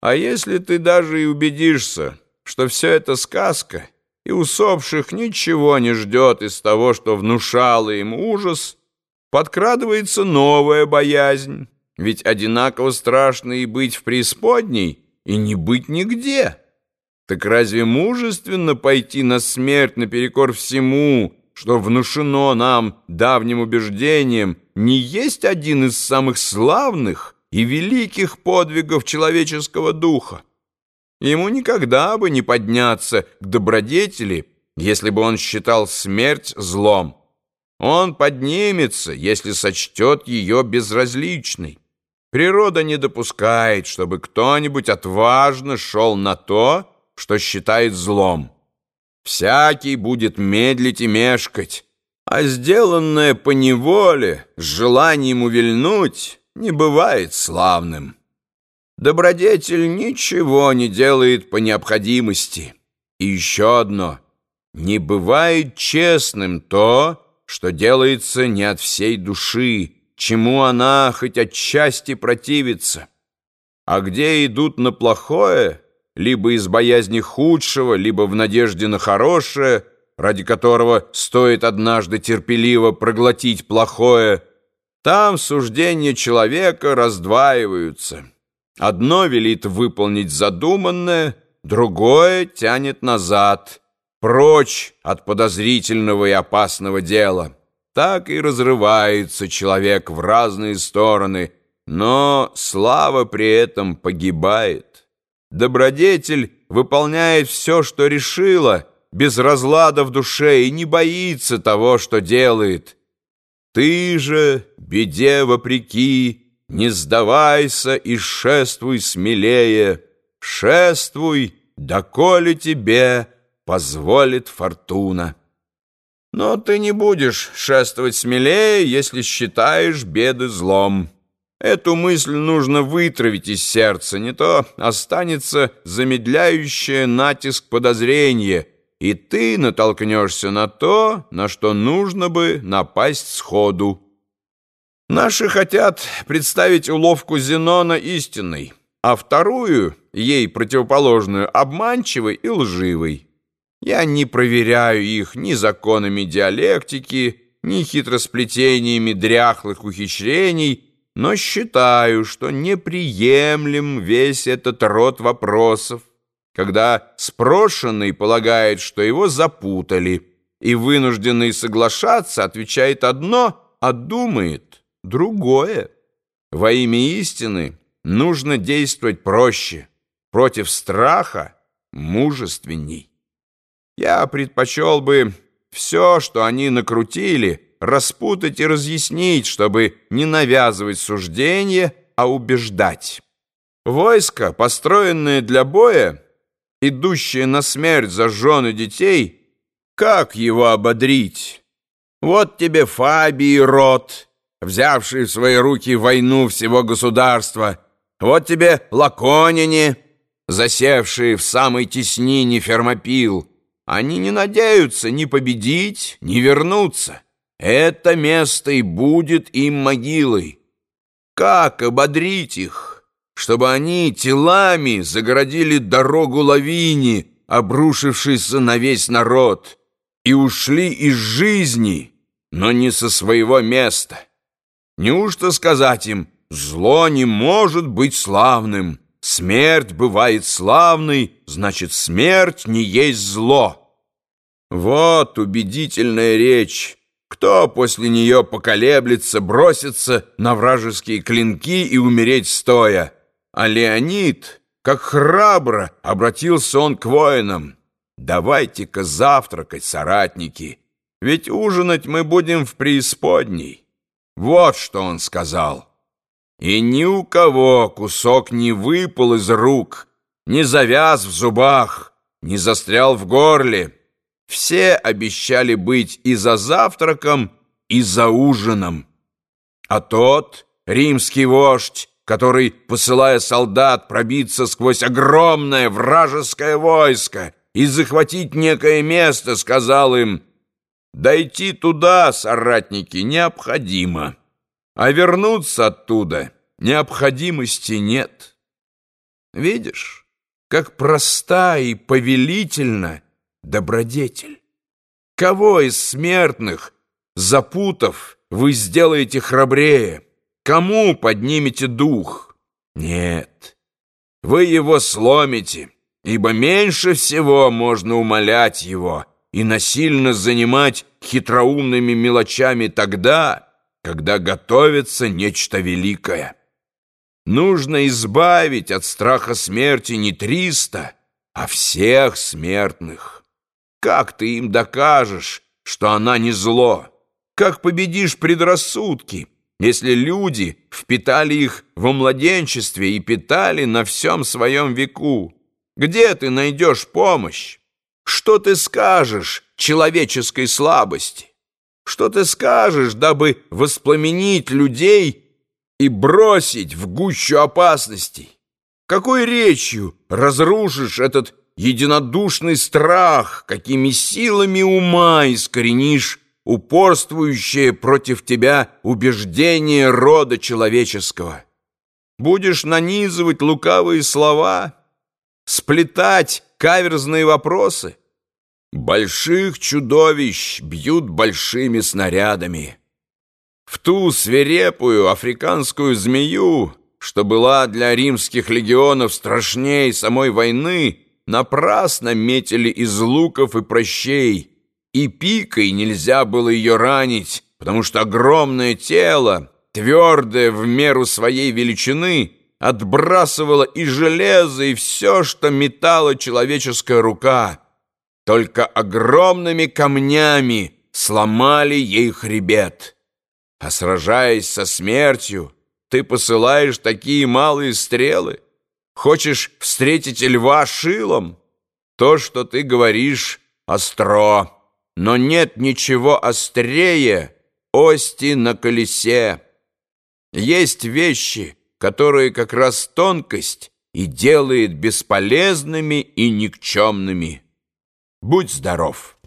А если ты даже и убедишься, что все это сказка, и усопших ничего не ждет из того, что внушало им ужас, подкрадывается новая боязнь, ведь одинаково страшно и быть в преисподней, и не быть нигде. Так разве мужественно пойти на смерть наперекор всему, что внушено нам давним убеждением, не есть один из самых славных и великих подвигов человеческого духа? Ему никогда бы не подняться к добродетели, если бы он считал смерть злом. Он поднимется, если сочтет ее безразличной. Природа не допускает, чтобы кто-нибудь отважно шел на то, что считает злом. Всякий будет медлить и мешкать, а сделанное по неволе, с желанием увильнуть, не бывает славным. Добродетель ничего не делает по необходимости. И еще одно. Не бывает честным то, что делается не от всей души, чему она хоть отчасти противится. А где идут на плохое — либо из боязни худшего, либо в надежде на хорошее, ради которого стоит однажды терпеливо проглотить плохое, там суждения человека раздваиваются. Одно велит выполнить задуманное, другое тянет назад, прочь от подозрительного и опасного дела. Так и разрывается человек в разные стороны, но слава при этом погибает. Добродетель выполняет все, что решила, без разлада в душе и не боится того, что делает. Ты же, беде вопреки, не сдавайся и шествуй смелее, шествуй, доколе тебе позволит фортуна. Но ты не будешь шествовать смелее, если считаешь беды злом. Эту мысль нужно вытравить из сердца, не то останется замедляющее натиск подозрения, и ты натолкнешься на то, на что нужно бы напасть сходу. Наши хотят представить уловку Зенона истинной, а вторую, ей противоположную, обманчивой и лживой. Я не проверяю их ни законами диалектики, ни хитросплетениями дряхлых ухищрений, но считаю, что неприемлем весь этот род вопросов, когда спрошенный полагает, что его запутали, и вынужденный соглашаться отвечает одно, а думает другое. Во имя истины нужно действовать проще, против страха мужественней. Я предпочел бы все, что они накрутили, распутать и разъяснить, чтобы не навязывать суждение, а убеждать. Войско, построенное для боя, идущее на смерть за жены детей, как его ободрить? Вот тебе Фабий род, взявший в свои руки войну всего государства, вот тебе Лаконине, засевшие в самой теснине Фермопил. Они не надеются ни победить, ни вернуться. Это место и будет им могилой. Как ободрить их, чтобы они телами загородили дорогу лавине, обрушившейся на весь народ, и ушли из жизни, но не со своего места? Неужто сказать им, зло не может быть славным, смерть бывает славной, значит, смерть не есть зло? Вот убедительная речь, кто после нее поколеблется, бросится на вражеские клинки и умереть стоя? А Леонид, как храбро, обратился он к воинам. «Давайте-ка завтракать, соратники, ведь ужинать мы будем в преисподней». Вот что он сказал. И ни у кого кусок не выпал из рук, не завяз в зубах, не застрял в горле, все обещали быть и за завтраком, и за ужином. А тот, римский вождь, который, посылая солдат пробиться сквозь огромное вражеское войско и захватить некое место, сказал им, «Дойти туда, соратники, необходимо, а вернуться оттуда необходимости нет». Видишь, как проста и повелительна добродетель. Кого из смертных, запутав, вы сделаете храбрее? Кому поднимете дух? Нет, вы его сломите, ибо меньше всего можно умолять его и насильно занимать хитроумными мелочами тогда, когда готовится нечто великое. Нужно избавить от страха смерти не триста, а всех смертных. Как ты им докажешь, что она не зло? Как победишь предрассудки, если люди впитали их во младенчестве и питали на всем своем веку? Где ты найдешь помощь? Что ты скажешь человеческой слабости? Что ты скажешь, дабы воспламенить людей и бросить в гущу опасностей? Какой речью разрушишь этот единодушный страх, какими силами ума искоренишь упорствующее против тебя убеждение рода человеческого? Будешь нанизывать лукавые слова, сплетать каверзные вопросы? Больших чудовищ бьют большими снарядами. В ту свирепую африканскую змею, что была для римских легионов страшней самой войны, напрасно метили из луков и прощей, и пикой нельзя было ее ранить, потому что огромное тело, твердое в меру своей величины, отбрасывало и железо, и все, что метала человеческая рука. Только огромными камнями сломали ей хребет. А сражаясь со смертью, ты посылаешь такие малые стрелы? Хочешь встретить льва шилом? То, что ты говоришь, остро, но нет ничего острее ости на колесе. Есть вещи, которые как раз тонкость и делает бесполезными и никчемными. Будь здоров!